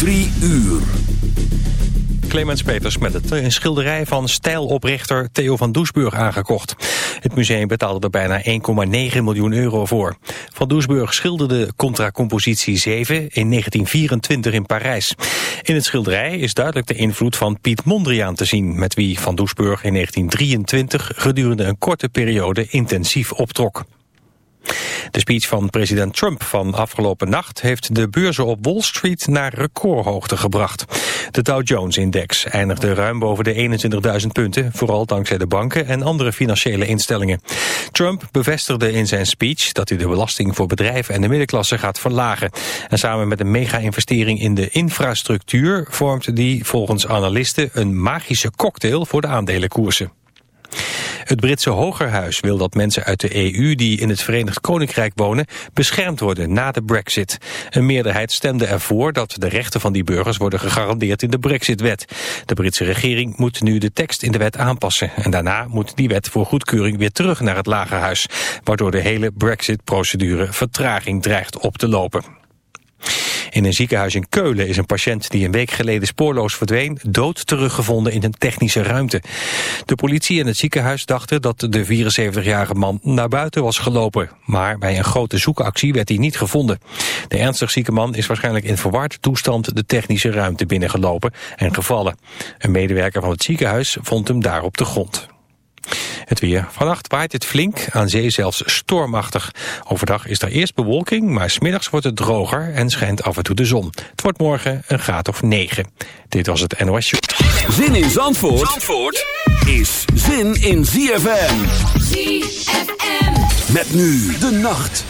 Drie uur. Clemens Peters met het een schilderij van stijloprichter Theo van Doesburg aangekocht. Het museum betaalde er bijna 1,9 miljoen euro voor. Van Doesburg schilderde Compositie 7 in 1924 in Parijs. In het schilderij is duidelijk de invloed van Piet Mondriaan te zien... met wie Van Doesburg in 1923 gedurende een korte periode intensief optrok. De speech van president Trump van afgelopen nacht heeft de beurzen op Wall Street naar recordhoogte gebracht. De Dow Jones-index eindigde ruim boven de 21.000 punten, vooral dankzij de banken en andere financiële instellingen. Trump bevestigde in zijn speech dat hij de belasting voor bedrijven en de middenklasse gaat verlagen. En samen met een mega-investering in de infrastructuur vormt die volgens analisten een magische cocktail voor de aandelenkoersen. Het Britse Hogerhuis wil dat mensen uit de EU die in het Verenigd Koninkrijk wonen beschermd worden na de brexit. Een meerderheid stemde ervoor dat de rechten van die burgers worden gegarandeerd in de brexitwet. De Britse regering moet nu de tekst in de wet aanpassen en daarna moet die wet voor goedkeuring weer terug naar het Lagerhuis, waardoor de hele brexit-procedure vertraging dreigt op te lopen. In een ziekenhuis in Keulen is een patiënt die een week geleden spoorloos verdween... dood teruggevonden in een technische ruimte. De politie en het ziekenhuis dachten dat de 74-jarige man naar buiten was gelopen. Maar bij een grote zoekactie werd hij niet gevonden. De ernstig zieke man is waarschijnlijk in verwaard toestand... de technische ruimte binnengelopen en gevallen. Een medewerker van het ziekenhuis vond hem daar op de grond. Het weer. Vannacht waait het flink, aan zee zelfs stormachtig. Overdag is er eerst bewolking, maar smiddags wordt het droger en schijnt af en toe de zon. Het wordt morgen een graad of 9. Dit was het NOS Show. Zin in Zandvoort, Zandvoort is zin in ZFM. ZFM. Met nu de nacht.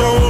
soul.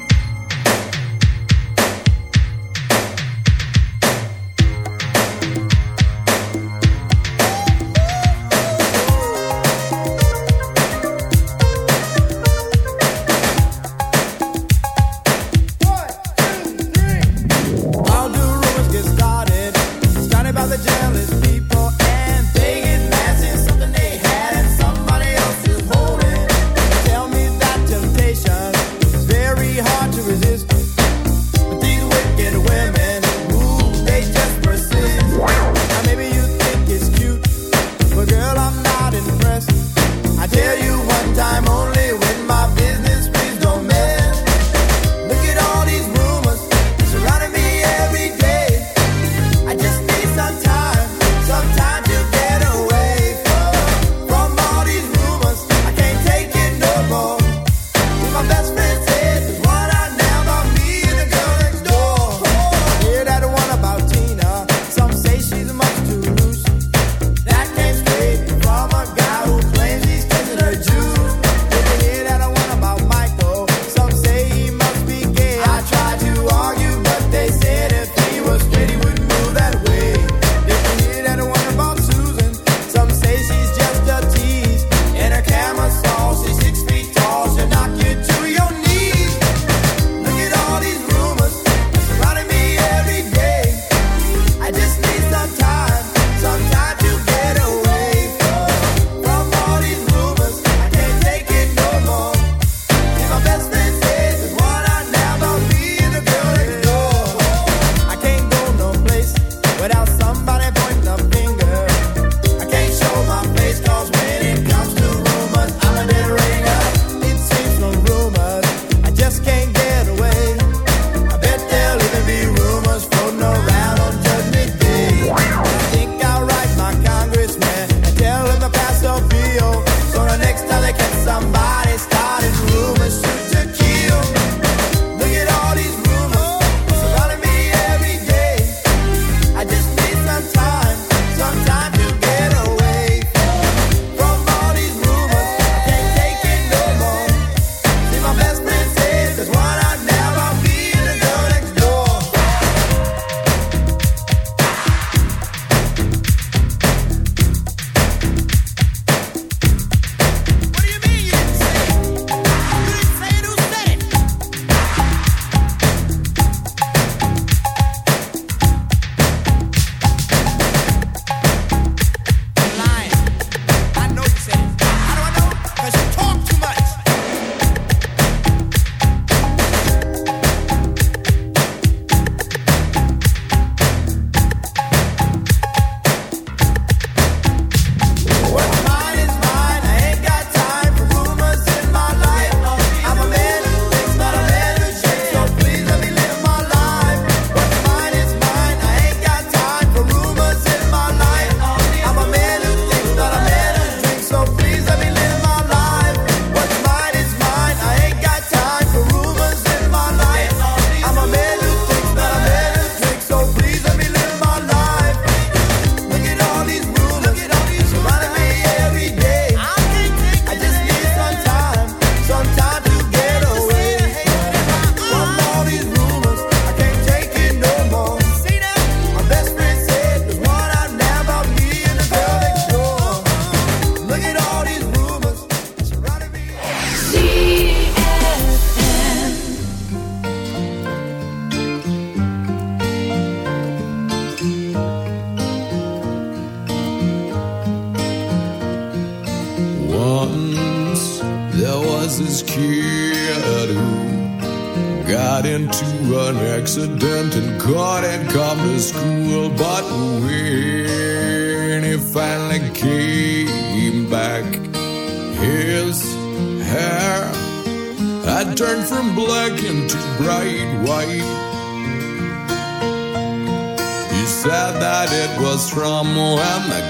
without somebody.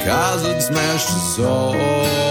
When it smashed his soul.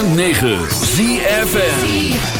106.9 ZFN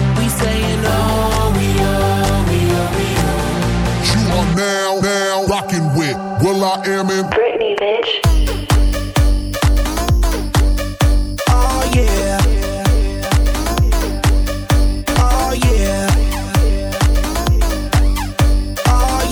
With Will I Am in Britney, bitch. Oh yeah. Oh yeah. Oh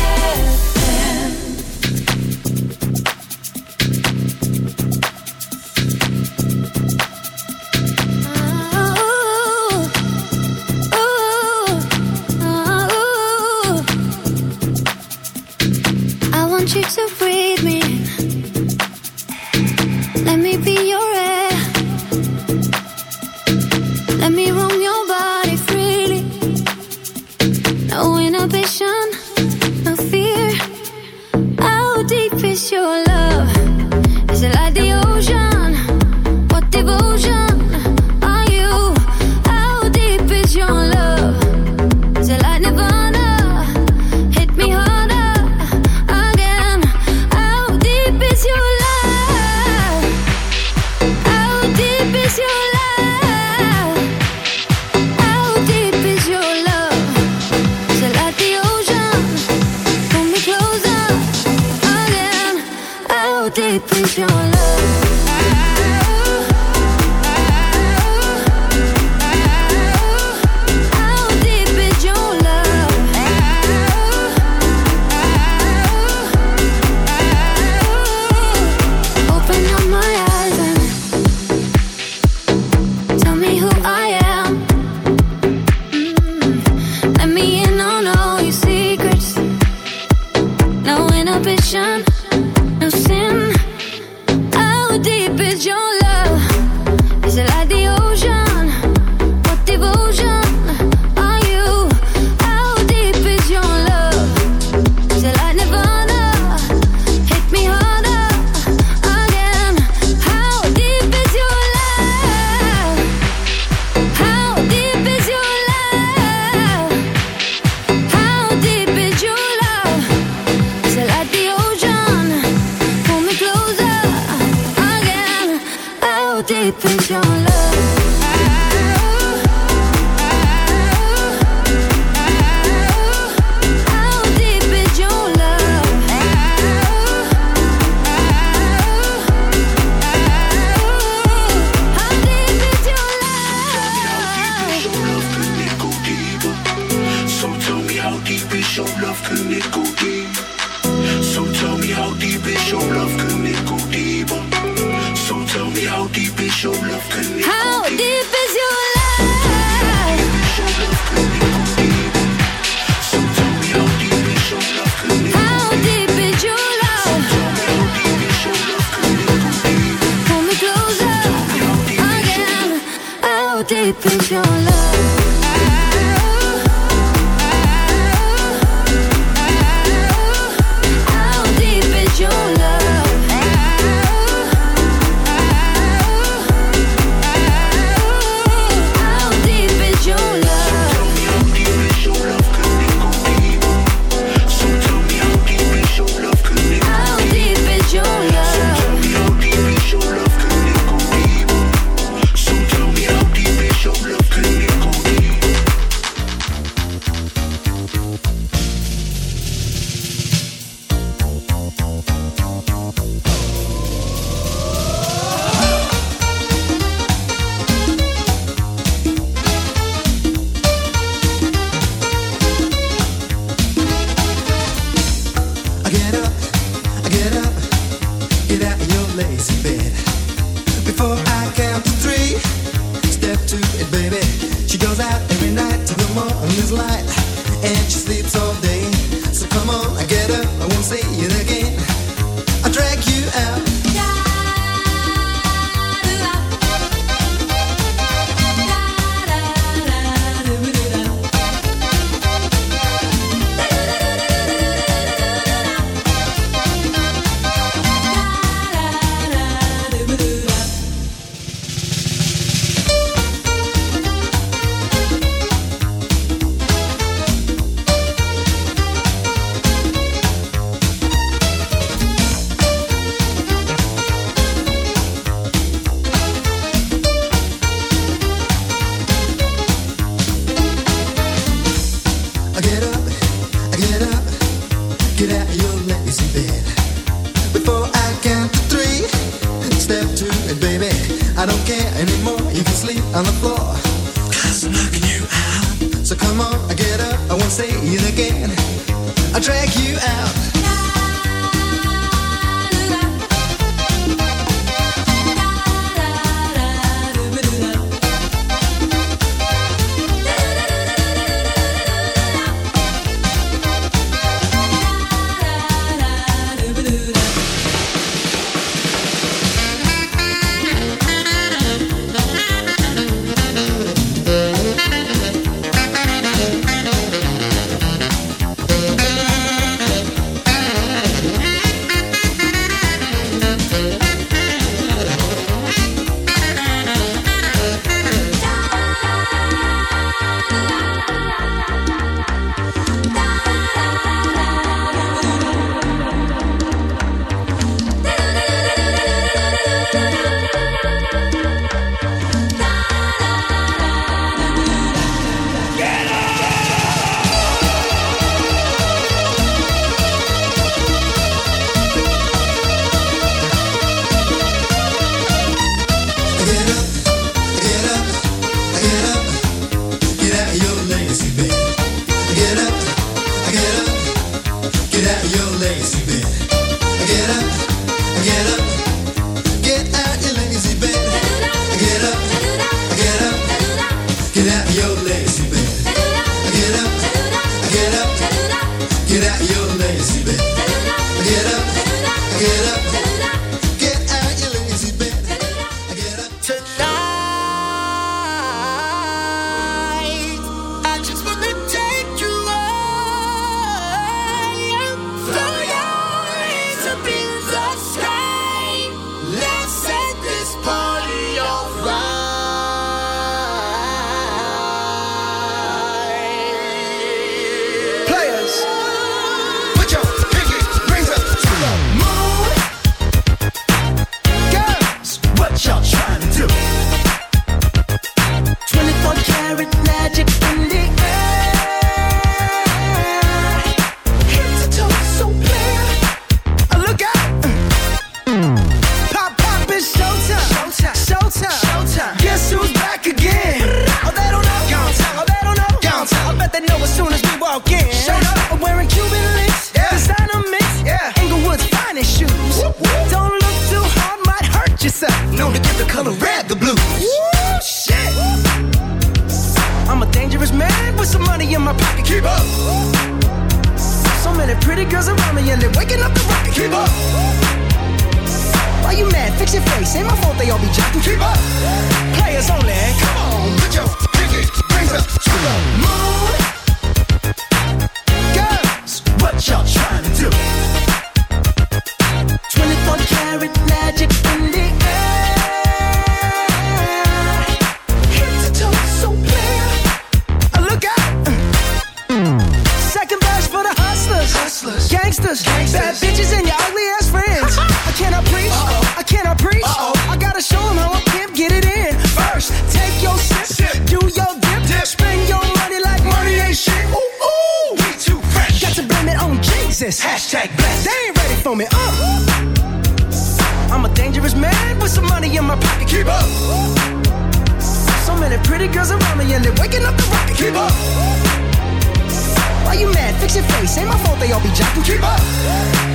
keep up.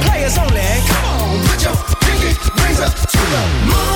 Players only. Come on, put your pinky rings up to the moon.